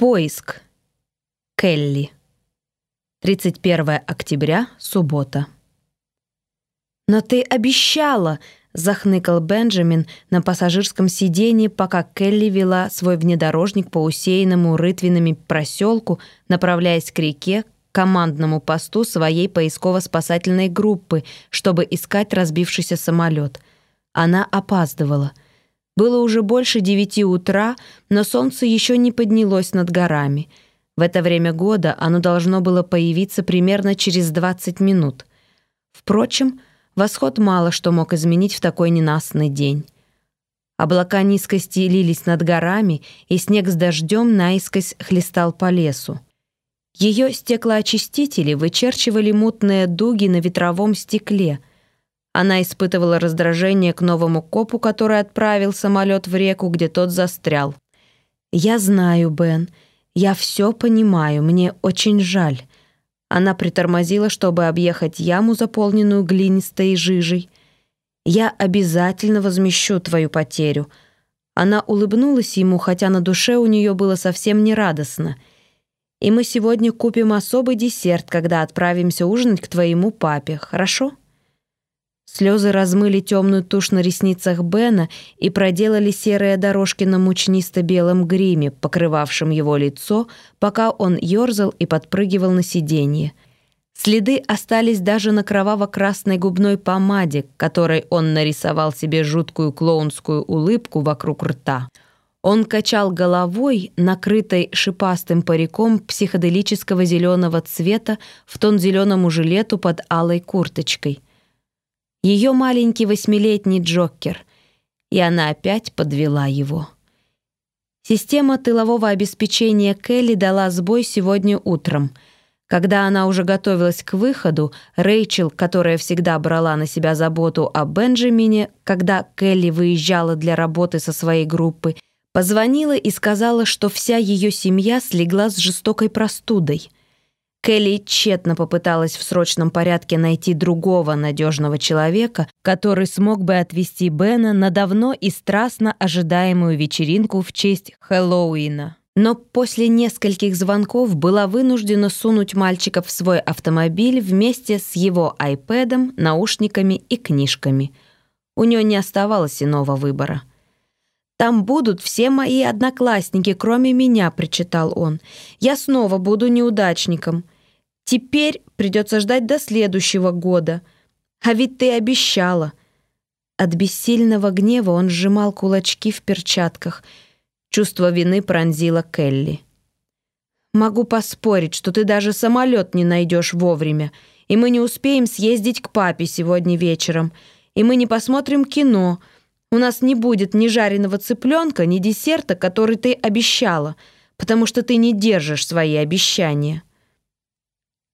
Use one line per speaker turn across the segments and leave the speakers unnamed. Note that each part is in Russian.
Поиск. Келли. 31 октября, суббота. «Но ты обещала!» — захныкал Бенджамин на пассажирском сиденье, пока Келли вела свой внедорожник по усеянному рытвинами проселку, направляясь к реке, к командному посту своей поисково-спасательной группы, чтобы искать разбившийся самолет. Она опаздывала — было уже больше девяти утра, но солнце еще не поднялось над горами. В это время года оно должно было появиться примерно через 20 минут. Впрочем, восход мало что мог изменить в такой ненастный день. Облака низко стелились над горами, и снег с дождем наискось хлестал по лесу. Ее стеклоочистители вычерчивали мутные дуги на ветровом стекле — она испытывала раздражение к новому копу, который отправил самолет в реку, где тот застрял. «Я знаю, Бен. Я все понимаю. Мне очень жаль». Она притормозила, чтобы объехать яму, заполненную глинистой жижей. «Я обязательно возмещу твою потерю». Она улыбнулась ему, хотя на душе у нее было совсем нерадостно. «И мы сегодня купим особый десерт, когда отправимся ужинать к твоему папе, хорошо?» Слезы размыли темную тушь на ресницах Бена и проделали серые дорожки на мучнисто-белом гриме, покрывавшем его лицо, пока он ерзал и подпрыгивал на сиденье. Следы остались даже на кроваво-красной губной помаде, которой он нарисовал себе жуткую клоунскую улыбку вокруг рта. Он качал головой, накрытой шипастым париком психоделического зеленого цвета в тон зеленому жилету под алой курточкой — ее маленький восьмилетний Джокер, и она опять подвела его. Система тылового обеспечения Келли дала сбой сегодня утром. Когда она уже готовилась к выходу, Рэйчел, которая всегда брала на себя заботу о Бенджамине, когда Келли выезжала для работы со своей группы, позвонила и сказала, что вся ее семья слегла с жестокой простудой — Келли тщетно попыталась в срочном порядке найти другого надежного человека, который смог бы отвезти Бена на давно и страстно ожидаемую вечеринку в честь Хэллоуина. Но после нескольких звонков была вынуждена сунуть мальчика в свой автомобиль вместе с его айпэдом, наушниками и книжками. У нее не оставалось иного выбора. «Там будут все мои одноклассники, кроме меня», — причитал он. «Я снова буду неудачником. Теперь придется ждать до следующего года. А ведь ты обещала». От бессильного гнева он сжимал кулачки в перчатках. Чувство вины пронзило Келли. «Могу поспорить, что ты даже самолет не найдешь вовремя, и мы не успеем съездить к папе сегодня вечером, и мы не посмотрим кино. У нас не будет ни жареного цыпленка, ни десерта, который ты обещала, потому что ты не держишь свои обещания».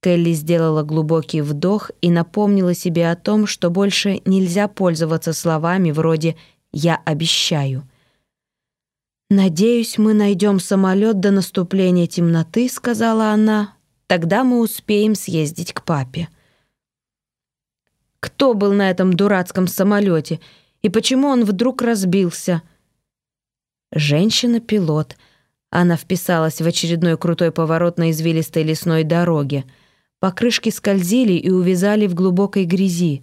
Келли сделала глубокий вдох и напомнила себе о том, что больше нельзя пользоваться словами вроде «я обещаю». «Надеюсь, мы найдем самолет до наступления темноты», — сказала она. «Тогда мы успеем съездить к папе». Кто был на этом дурацком самолете и почему он вдруг разбился? Женщина-пилот. Она вписалась в очередной крутой поворот на извилистой лесной дороге — Покрышки скользили и увязали в глубокой грязи.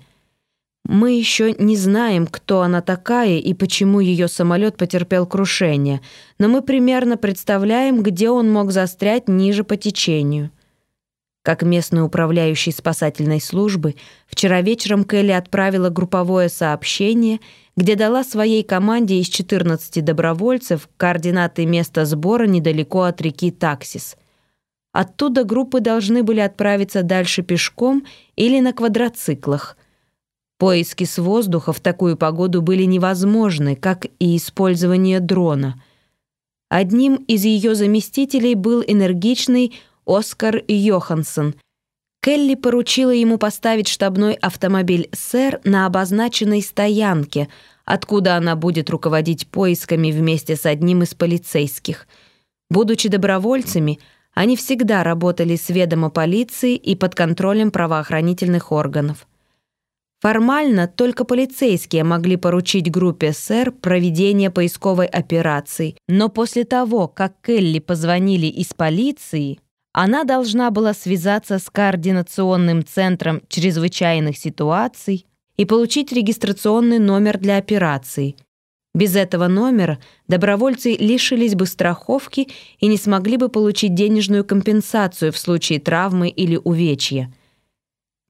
Мы еще не знаем, кто она такая и почему ее самолет потерпел крушение, но мы примерно представляем, где он мог застрять ниже по течению. Как местный управляющий спасательной службы, вчера вечером Келли отправила групповое сообщение, где дала своей команде из 14 добровольцев координаты места сбора недалеко от реки Таксис – Оттуда группы должны были отправиться дальше пешком или на квадроциклах. Поиски с воздуха в такую погоду были невозможны, как и использование дрона. Одним из ее заместителей был энергичный Оскар Йоханссон. Келли поручила ему поставить штабной автомобиль «Сэр» на обозначенной стоянке, откуда она будет руководить поисками вместе с одним из полицейских. Будучи добровольцами, они всегда работали с ведома полиции и под контролем правоохранительных органов. Формально только полицейские могли поручить группе СЭР проведение поисковой операции, но после того, как Келли позвонили из полиции, она должна была связаться с координационным центром чрезвычайных ситуаций и получить регистрационный номер для операции. Без этого номера добровольцы лишились бы страховки и не смогли бы получить денежную компенсацию в случае травмы или увечья.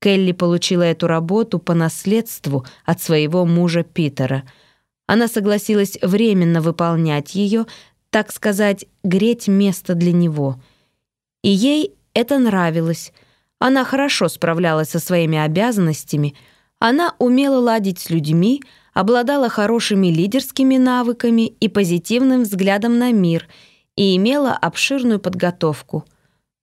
Келли получила эту работу по наследству от своего мужа Питера. Она согласилась временно выполнять ее, так сказать, греть место для него. И ей это нравилось. Она хорошо справлялась со своими обязанностями, она умела ладить с людьми, обладала хорошими лидерскими навыками и позитивным взглядом на мир и имела обширную подготовку.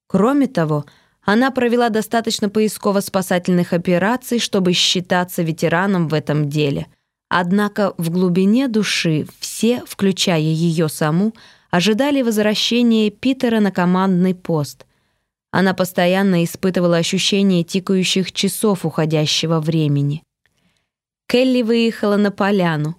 Кроме того, она провела достаточно поисково-спасательных операций, чтобы считаться ветераном в этом деле. Однако в глубине души все, включая ее саму, ожидали возвращения Питера на командный пост. Она постоянно испытывала ощущение тикающих часов уходящего времени. Келли выехала на поляну.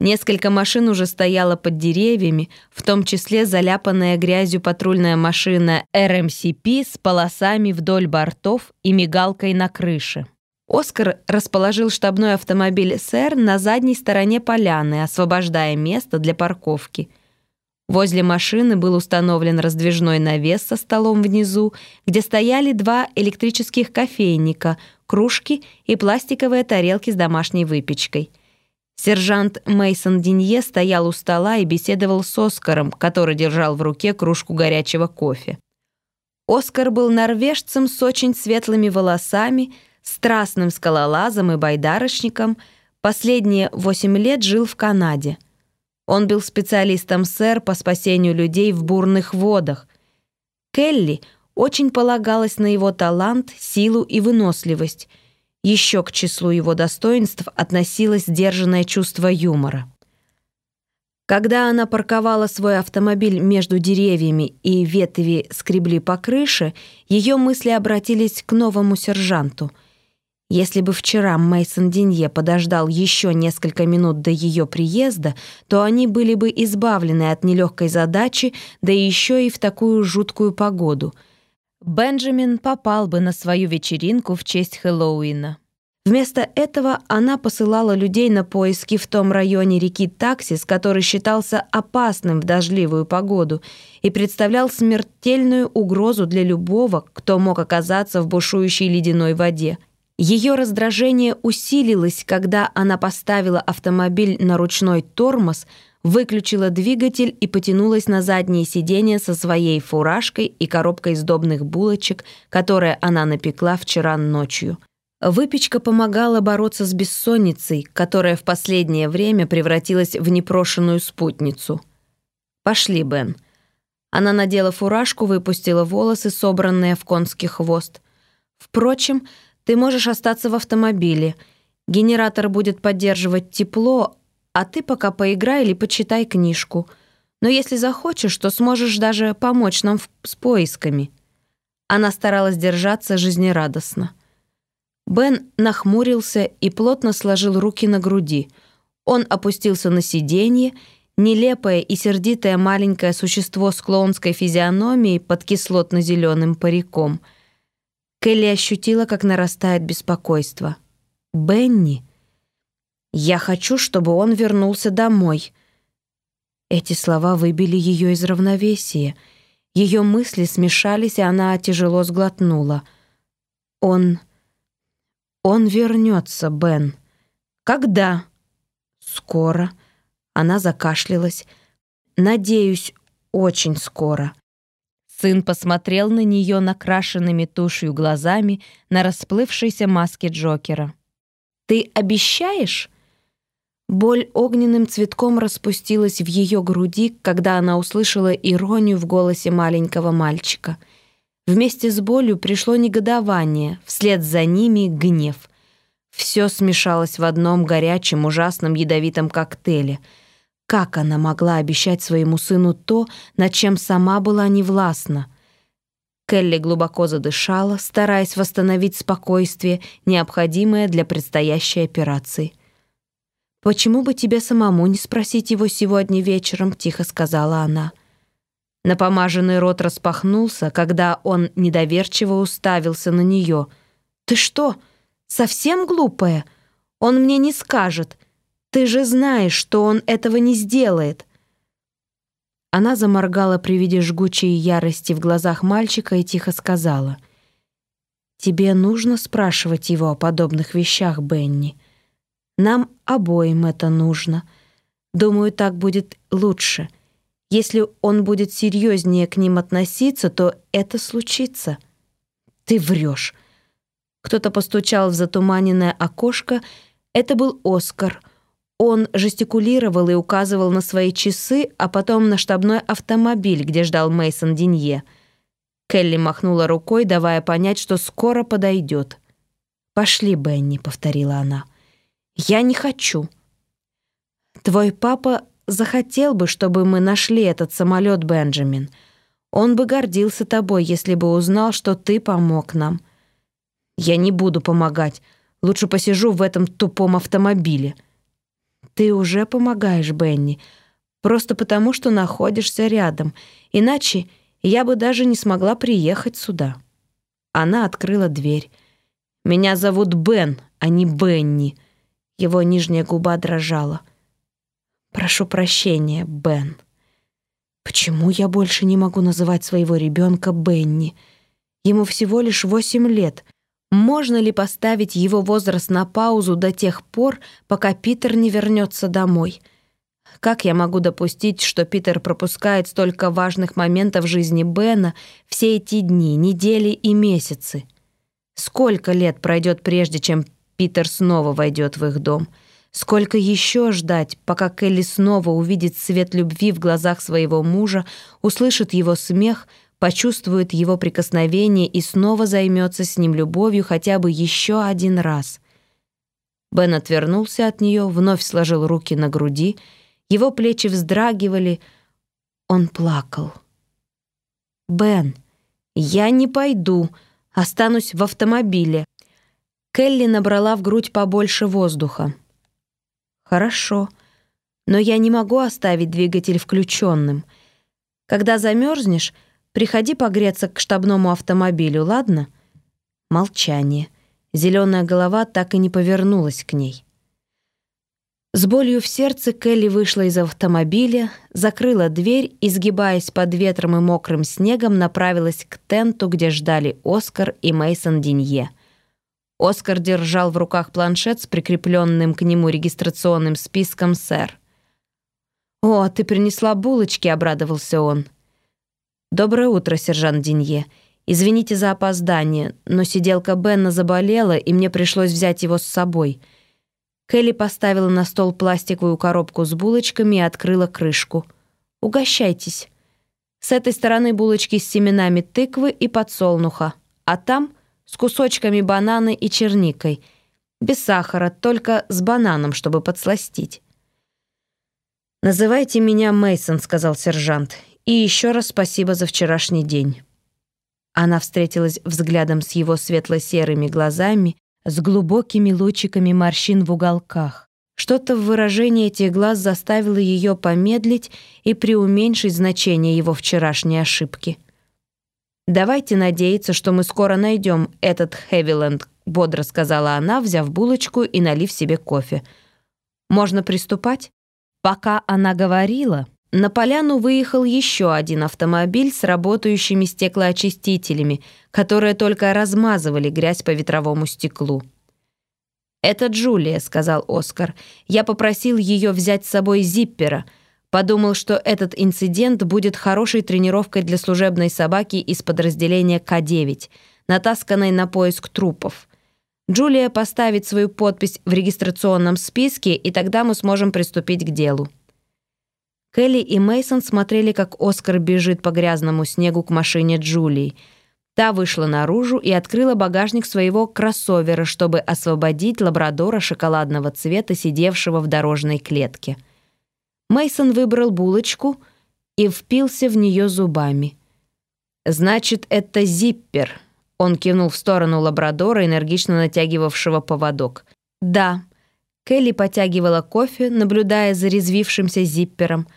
Несколько машин уже стояло под деревьями, в том числе заляпанная грязью патрульная машина РМСП с полосами вдоль бортов и мигалкой на крыше. Оскар расположил штабной автомобиль СР на задней стороне поляны, освобождая место для парковки. Возле машины был установлен раздвижной навес со столом внизу, где стояли два электрических кофейника, кружки и пластиковые тарелки с домашней выпечкой – Сержант Мейсон Динье стоял у стола и беседовал с Оскаром, который держал в руке кружку горячего кофе. Оскар был норвежцем с очень светлыми волосами, страстным скалолазом и байдарочником. Последние восемь лет жил в Канаде. Он был специалистом СЭР по спасению людей в бурных водах. Келли очень полагалась на его талант, силу и выносливость – еще к числу его достоинств относилось сдержанное чувство юмора. Когда она парковала свой автомобиль между деревьями и ветви скребли по крыше, ее мысли обратились к новому сержанту. Если бы вчера Мейсон Динье подождал еще несколько минут до ее приезда, то они были бы избавлены от нелегкой задачи, да еще и в такую жуткую погоду — Бенджамин попал бы на свою вечеринку в честь Хэллоуина. Вместо этого она посылала людей на поиски в том районе реки Таксис, который считался опасным в дождливую погоду и представлял смертельную угрозу для любого, кто мог оказаться в бушующей ледяной воде. Ее раздражение усилилось, когда она поставила автомобиль на ручной тормоз, выключила двигатель и потянулась на заднее сиденье со своей фуражкой и коробкой сдобных булочек, которые она напекла вчера ночью. Выпечка помогала бороться с бессонницей, которая в последнее время превратилась в непрошенную спутницу. «Пошли, Бен». Она надела фуражку, выпустила волосы, собранные в конский хвост. «Впрочем, ты можешь остаться в автомобиле. Генератор будет поддерживать тепло, а ты пока поиграй или почитай книжку. Но если захочешь, то сможешь даже помочь нам с поисками». Она старалась держаться жизнерадостно. Бен нахмурился и плотно сложил руки на груди. Он опустился на сиденье, нелепое и сердитое маленькое существо с клоунской физиономией под кислотно-зеленым париком. Келли ощутила, как нарастает беспокойство. «Бенни?» Я хочу, чтобы он вернулся домой». Эти слова выбили ее из равновесия. Ее мысли смешались, и она тяжело сглотнула. «Он... он вернется, Бен. Когда?» «Скоро». Она закашлялась. «Надеюсь, очень скоро». Сын посмотрел на нее накрашенными тушью глазами на расплывшейся маске Джокера. «Ты обещаешь?» Боль огненным цветком распустилась в ее груди, когда она услышала иронию в голосе маленького мальчика. Вместе с болью пришло негодование, вслед за ними — гнев. Все смешалось в одном горячем, ужасном ядовитом коктейле. Как она могла обещать своему сыну то, над чем сама была невластна? Келли глубоко задышала, стараясь восстановить спокойствие, необходимое для предстоящей операции. «Почему бы тебе самому не спросить его сегодня вечером?» — тихо сказала она. Напомаженный рот распахнулся, когда он недоверчиво уставился на нее. «Ты что, совсем глупая? Он мне не скажет. Ты же знаешь, что он этого не сделает». Она заморгала при виде жгучей ярости в глазах мальчика и тихо сказала. «Тебе нужно спрашивать его о подобных вещах, Бенни. Нам обоим это нужно. Думаю, так будет лучше. Если он будет серьезнее к ним относиться, то это случится». «Ты врешь». Кто-то постучал в затуманенное окошко. Это был Оскар — он жестикулировал и указывал на свои часы, а потом на штабной автомобиль, где ждал Мейсон Динье. Келли махнула рукой, давая понять, что скоро подойдет. «Пошли, Бенни», — повторила она. «Я не хочу». «Твой папа захотел бы, чтобы мы нашли этот самолет, Бенджамин. Он бы гордился тобой, если бы узнал, что ты помог нам». «Я не буду помогать. Лучше посижу в этом тупом автомобиле». Ты уже помогаешь Бенни, просто потому, что находишься рядом. Иначе я бы даже не смогла приехать сюда». Она открыла дверь. «Меня зовут Бен, а не Бенни». Его нижняя губа дрожала. «Прошу прощения, Бен. Почему я больше не могу называть своего ребенка Бенни? Ему всего лишь восемь лет. Можно ли поставить его возраст на паузу до тех пор, пока Питер не вернется домой? Как я могу допустить, что Питер пропускает столько важных моментов жизни Бена все эти дни, недели и месяцы? Сколько лет пройдет прежде, чем Питер снова войдет в их дом? Сколько еще ждать, пока Келли снова увидит свет любви в глазах своего мужа, услышит его смех — почувствует его прикосновение и снова займется с ним любовью хотя бы еще один раз. Бен отвернулся от нее, вновь сложил руки на груди, его плечи вздрагивали, он плакал. «Бен, я не пойду, останусь в автомобиле». Келли набрала в грудь побольше воздуха. «Хорошо, но я не могу оставить двигатель включенным. Когда замерзнешь, Приходи погреться к штабному автомобилю, ладно?» Молчание. Зеленая голова так и не повернулась к ней. С болью в сердце Келли вышла из автомобиля, закрыла дверь и, сгибаясь под ветром и мокрым снегом, направилась к тенту, где ждали Оскар и Мейсон Динье. Оскар держал в руках планшет с прикрепленным к нему регистрационным списком «Сэр». «О, ты принесла булочки», — обрадовался он. «Доброе утро, сержант Динье. Извините за опоздание, но сиделка Бенна заболела, и мне пришлось взять его с собой». Келли поставила на стол пластиковую коробку с булочками и открыла крышку. «Угощайтесь. С этой стороны булочки с семенами тыквы и подсолнуха, а там с кусочками банана и черникой. Без сахара, только с бананом, чтобы подсластить». «Называйте меня Мейсон, сказал сержант. И еще раз спасибо за вчерашний день». Она встретилась взглядом с его светло-серыми глазами, с глубокими лучиками морщин в уголках. Что-то в выражении этих глаз заставило ее помедлить и преуменьшить значение его вчерашней ошибки. «Давайте надеяться, что мы скоро найдем этот Хевиленд», бодро сказала она, взяв булочку и налив себе кофе. «Можно приступать?» Пока она говорила, на поляну выехал еще один автомобиль с работающими стеклоочистителями, которые только размазывали грязь по ветровому стеклу. «Это Джулия», — сказал Оскар. «Я попросил ее взять с собой зиппера. Подумал, что этот инцидент будет хорошей тренировкой для служебной собаки из подразделения К-9, натасканной на поиск трупов. Джулия поставит свою подпись в регистрационном списке, и тогда мы сможем приступить к делу». Келли и Мейсон смотрели, как Оскар бежит по грязному снегу к машине Джулии. Та вышла наружу и открыла багажник своего кроссовера, чтобы освободить лабрадора шоколадного цвета, сидевшего в дорожной клетке. Мейсон выбрал булочку и впился в нее зубами. «Значит, это зиппер», — он кивнул в сторону лабрадора, энергично натягивавшего поводок. «Да». Келли потягивала кофе, наблюдая за резвившимся зиппером.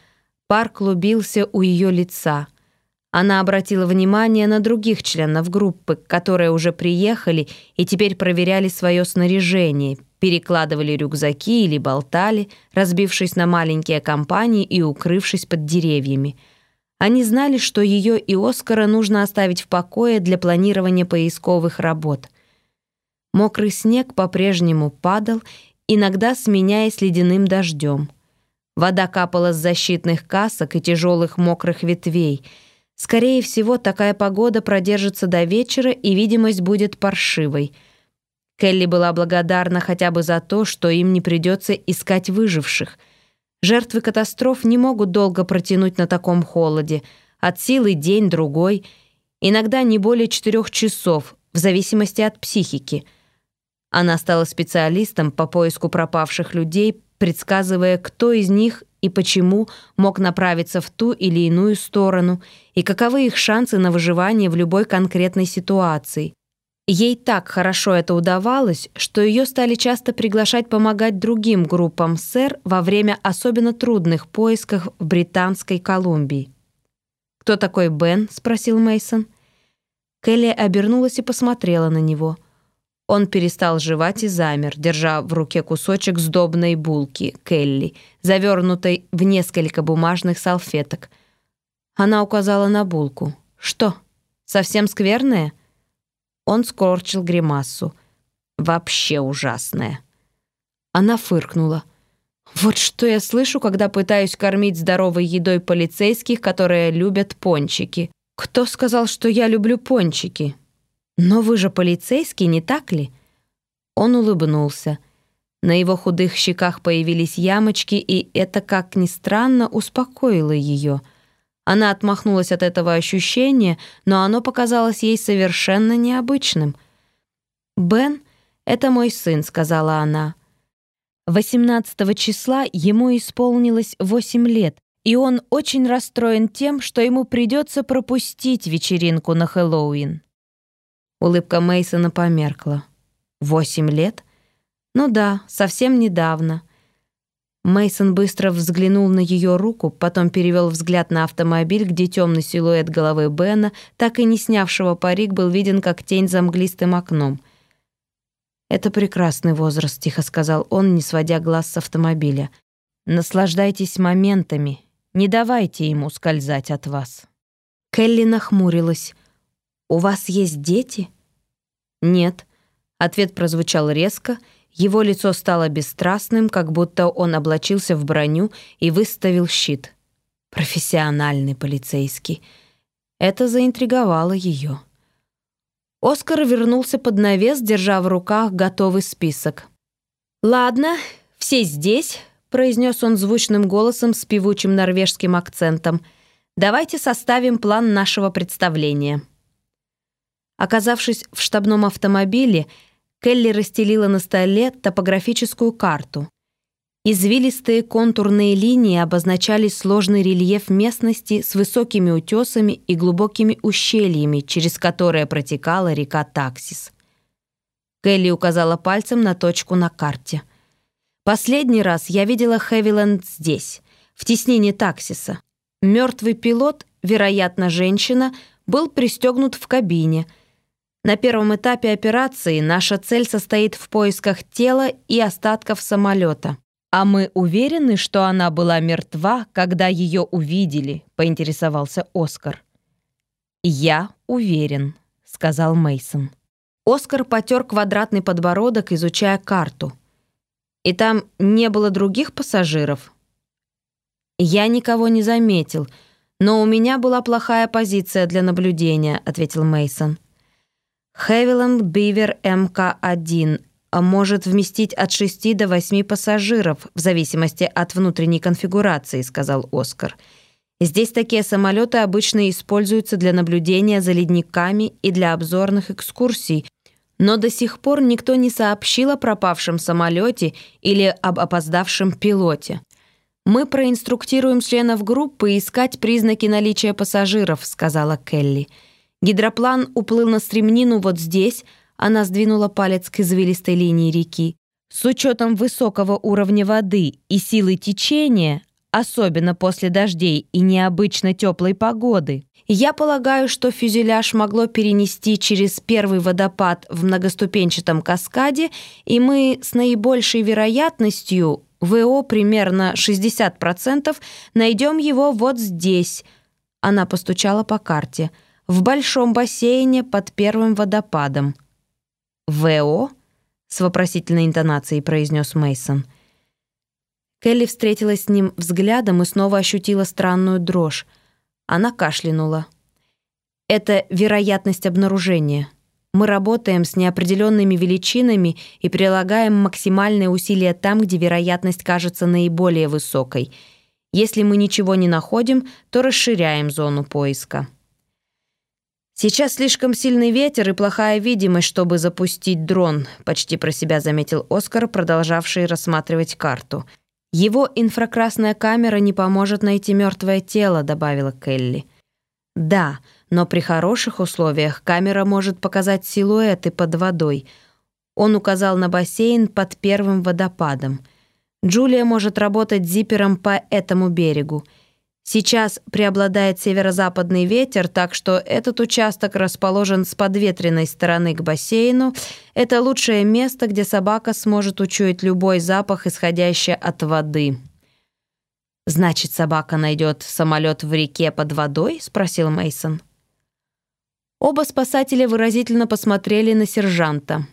Пар клубился у ее лица. Она обратила внимание на других членов группы, которые уже приехали и теперь проверяли свое снаряжение, перекладывали рюкзаки или болтали, разбившись на маленькие компании и укрывшись под деревьями — они знали, что ее и Оскара нужно оставить в покое для планирования поисковых работ. Мокрый снег по-прежнему падал, иногда сменяясь ледяным дождем. Вода капала с защитных касок и тяжелых мокрых ветвей. Скорее всего, такая погода продержится до вечера, и видимость будет паршивой. Келли была благодарна хотя бы за то, что им не придется искать выживших — Жертвы катастроф не могут долго протянуть на таком холоде. От силы день-другой, иногда не более четырех часов, в зависимости от психики. Она стала специалистом по поиску пропавших людей, предсказывая, кто из них и почему мог направиться в ту или иную сторону, и каковы их шансы на выживание в любой конкретной ситуации. Ей так хорошо это удавалось, что ее стали часто приглашать помогать другим группам СЭР во время особенно трудных поисков в Британской Колумбии. «Кто такой Бен?» — спросил Мейсон. Келли обернулась и посмотрела на него. Он перестал жевать и замер, держа в руке кусочек сдобной булки Келли, завернутой в несколько бумажных салфеток. Она указала на булку. «Что, совсем скверная?» Он скорчил гримасу. «Вообще ужасное». Она фыркнула. «Вот что я слышу, когда пытаюсь кормить здоровой едой полицейских, которые любят пончики. Кто сказал, что я люблю пончики? Но вы же полицейский, не так ли?» Он улыбнулся. На его худых щеках появились ямочки, и это, как ни странно, успокоило ее — она отмахнулась от этого ощущения, но оно показалось ей совершенно необычным. «Бен — это мой сын», — сказала она. 18 числа ему исполнилось 8 лет, и он очень расстроен тем, что ему придется пропустить вечеринку на Хэллоуин. Улыбка Мейсона померкла. «Восемь лет? Ну да, совсем недавно». Мейсон быстро взглянул на ее руку, потом перевел взгляд на автомобиль, где темный силуэт головы Бена, так и не снявшего парик, был виден как тень за мглистым окном. «Это прекрасный возраст», — тихо сказал он, не сводя глаз с автомобиля. «Наслаждайтесь моментами, не давайте ему скользать от вас». Келли нахмурилась. «У вас есть дети?» «Нет». Ответ прозвучал резко — его лицо стало бесстрастным, как будто он облачился в броню и выставил щит. Профессиональный полицейский. Это заинтриговало ее. Оскар вернулся под навес, держа в руках готовый список. «Ладно, все здесь», — произнес он звучным голосом с певучим норвежским акцентом. «Давайте составим план нашего представления». Оказавшись в штабном автомобиле, Келли расстелила на столе топографическую карту. Извилистые контурные линии обозначали сложный рельеф местности с высокими утесами и глубокими ущельями, через которые протекала река Таксис. Келли указала пальцем на точку на карте. «Последний раз я видела Хэвиленд здесь, в теснине Таксиса. Мертвый пилот, вероятно, женщина, был пристегнут в кабине — на первом этапе операции наша цель состоит в поисках тела и остатков самолета. А мы уверены, что она была мертва, когда ее увидели, поинтересовался Оскар. Я уверен, сказал Мейсон. Оскар потер квадратный подбородок, изучая карту. И там не было других пассажиров. Я никого не заметил, но у меня была плохая позиция для наблюдения, ответил Мейсон. Хевиланд Бивер МК-1 может вместить от 6 до 8 пассажиров в зависимости от внутренней конфигурации, сказал Оскар. Здесь такие самолеты обычно используются для наблюдения за ледниками и для обзорных экскурсий, но до сих пор никто не сообщил о пропавшем самолете или об опоздавшем пилоте. «Мы проинструктируем членов группы искать признаки наличия пассажиров», — сказала Келли. «Келли». Гидроплан уплыл на стремнину вот здесь, она сдвинула палец к извилистой линии реки. С учетом высокого уровня воды и силы течения, особенно после дождей и необычно теплой погоды, я полагаю, что фюзеляж могло перенести через первый водопад в многоступенчатом каскаде, и мы с наибольшей вероятностью, ВО примерно 60%, найдем его вот здесь. Она постучала по карте. В большом бассейне под первым водопадом. «ВО?» — с вопросительной интонацией произнес Мейсон. Келли встретилась с ним взглядом и снова ощутила странную дрожь. Она кашлянула. «Это вероятность обнаружения. Мы работаем с неопределенными величинами и прилагаем максимальные усилия там, где вероятность кажется наиболее высокой. Если мы ничего не находим, то расширяем зону поиска». «Сейчас слишком сильный ветер и плохая видимость, чтобы запустить дрон», почти про себя заметил Оскар, продолжавший рассматривать карту – «Его инфракрасная камера не поможет найти мертвое тело», — добавила Келли. «Да, но при хороших условиях камера может показать силуэты под водой». Он указал на бассейн под первым водопадом. «Джулия может работать зипером по этому берегу. Сейчас преобладает северо-западный ветер, так что этот участок расположен с подветренной стороны к бассейну. Это лучшее место, где собака сможет учуять любой запах, исходящий от воды. «Значит, собака найдет самолет в реке под водой?» — спросил Мейсон. Оба спасателя выразительно посмотрели на сержанта.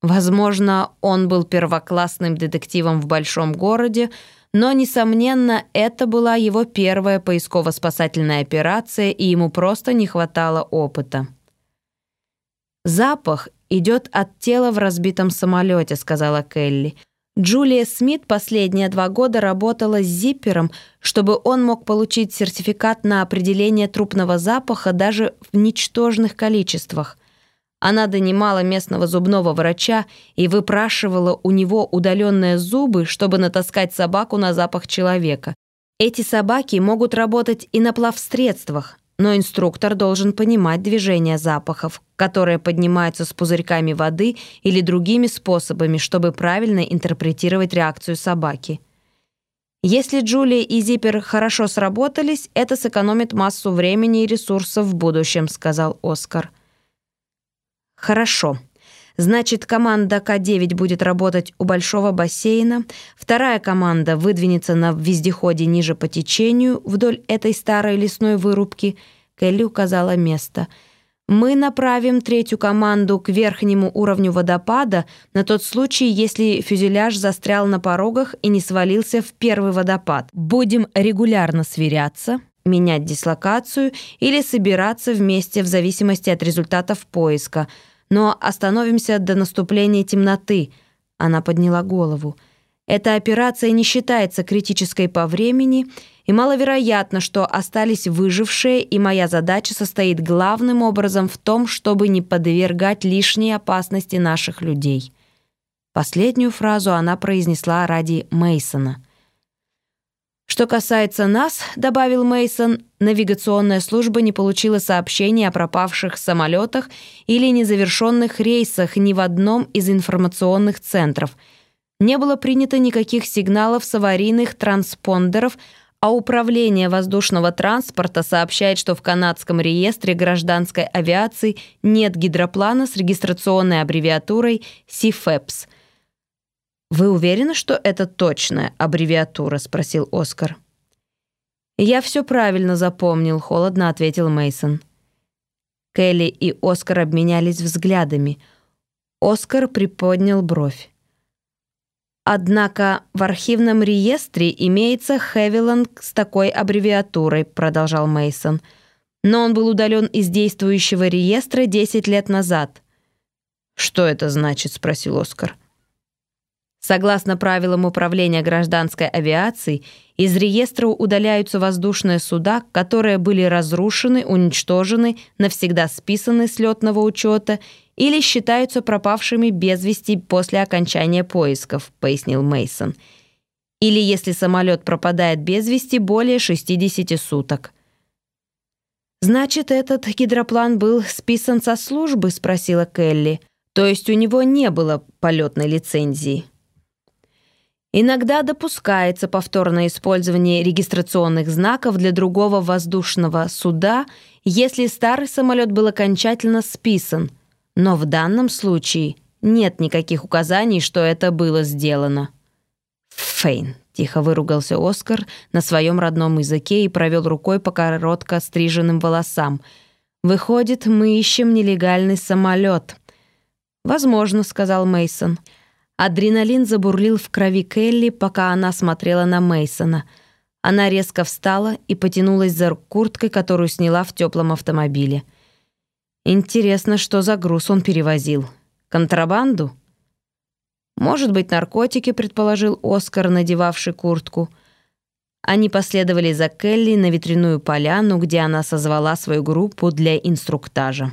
Возможно, он был первоклассным детективом в большом городе, но, несомненно, это была его первая поисково-спасательная операция, и ему просто не хватало опыта. «Запах идет от тела в разбитом самолете», — сказала Келли. Джулия Смит последние два года работала с зиппером, чтобы он мог получить сертификат на определение трупного запаха даже в ничтожных количествах. Она донимала местного зубного врача и выпрашивала у него удаленные зубы, чтобы натаскать собаку на запах человека. Эти собаки могут работать и на плавсредствах, но инструктор должен понимать движение запахов, которые поднимаются с пузырьками воды или другими способами, чтобы правильно интерпретировать реакцию собаки. Если Джулия и Зиппер хорошо сработались, это сэкономит массу времени и ресурсов в будущем, сказал Оскар. Хорошо. Значит, команда К-9 будет работать у большого бассейна, вторая команда выдвинется на вездеходе ниже по течению вдоль этой старой лесной вырубки. Келли указала место. Мы направим третью команду к верхнему уровню водопада на тот случай, если фюзеляж застрял на порогах и не свалился в первый водопад. Будем регулярно сверяться, менять дислокацию или собираться вместе в зависимости от результатов поиска – но остановимся до наступления темноты». Она подняла голову. «Эта операция не считается критической по времени, и маловероятно, что остались выжившие, и моя задача состоит главным образом в том, чтобы не подвергать лишней опасности наших людей». Последнюю фразу она произнесла ради Мейсона. Что касается нас, добавил Мейсон, навигационная служба не получила сообщений о пропавших самолетах или незавершенных рейсах ни в одном из информационных центров. Не было принято никаких сигналов с аварийных транспондеров, а Управление воздушного транспорта сообщает, что в канадском реестре гражданской авиации нет гидроплана с регистрационной аббревиатурой CFEPS – «Вы уверены, что это точная аббревиатура?» — спросил Оскар. «Я все правильно запомнил», — холодно ответил Мейсон. Келли и Оскар обменялись взглядами. Оскар приподнял бровь. «Однако в архивном реестре имеется Хевиланд с такой аббревиатурой», продолжал Мейсон. «Но он был удален из действующего реестра 10 лет назад». «Что это значит?» — спросил Оскар. Согласно правилам управления гражданской авиацией, из реестра удаляются воздушные суда, которые были разрушены, уничтожены, навсегда списаны с летного учета или считаются пропавшими без вести после окончания поисков, пояснил Мейсон. Или если самолет пропадает без вести более 60 суток. «Значит, этот гидроплан был списан со службы?» — спросила Келли. «То есть у него не было полетной лицензии?» Иногда допускается повторное использование регистрационных знаков для другого воздушного суда, если старый самолет был окончательно списан, но в данном случае нет никаких указаний, что это было сделано. Фейн. Тихо выругался Оскар на своем родном языке и провел рукой по коротко стриженным волосам. «Выходит, мы ищем нелегальный самолет». «Возможно», — сказал Мейсон. Адреналин забурлил в крови Келли, пока она смотрела на Мейсона. Она резко встала и потянулась за курткой, которую сняла в теплом автомобиле. «Интересно, что за груз он перевозил? Контрабанду?» «Может быть, наркотики», — предположил Оскар, надевавший куртку. Они последовали за Келли на ветряную поляну, где она созвала свою группу для инструктажа.